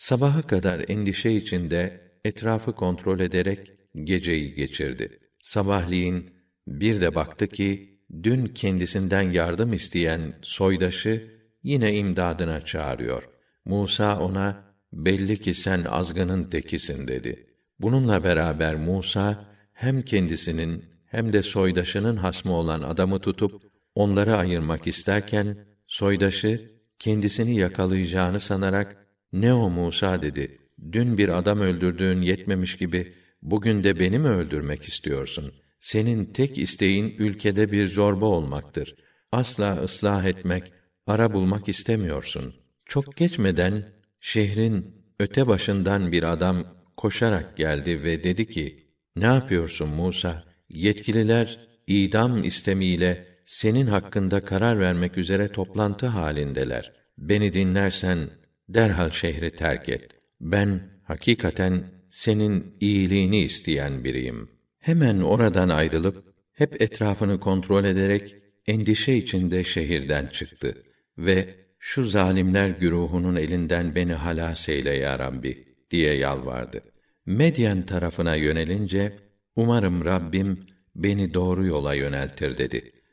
Sabaha kadar endişe içinde etrafı kontrol ederek geceyi geçirdi. Sabahleyin bir de baktı ki dün kendisinden yardım isteyen soydaşı yine imdadına çağırıyor. Musa ona belli ki sen azgının tekisin dedi. Bununla beraber Musa hem kendisinin hem de soydaşının hasmı olan adamı tutup onları ayırmak isterken soydaşı kendisini yakalayacağını sanarak ne o Musa dedi. Dün bir adam öldürdüğün yetmemiş gibi bugün de beni mi öldürmek istiyorsun? Senin tek isteğin ülkede bir zorba olmaktır. Asla ıslah etmek, ara bulmak istemiyorsun. Çok geçmeden şehrin öte başından bir adam koşarak geldi ve dedi ki: Ne yapıyorsun Musa? Yetkililer idam istemiyle senin hakkında karar vermek üzere toplantı halindeler. Beni dinlersen derhal şehri terk et. Ben hakikaten senin iyiliğini isteyen biriyim. Hemen oradan ayrılıp hep etrafını kontrol ederek endişe içinde şehirden çıktı ve şu zalimler güruhunun elinden beni halas eyle ya Rabbi diye yalvardı. Medyen tarafına yönelince umarım Rabbim beni doğru yola yöneltir dedi.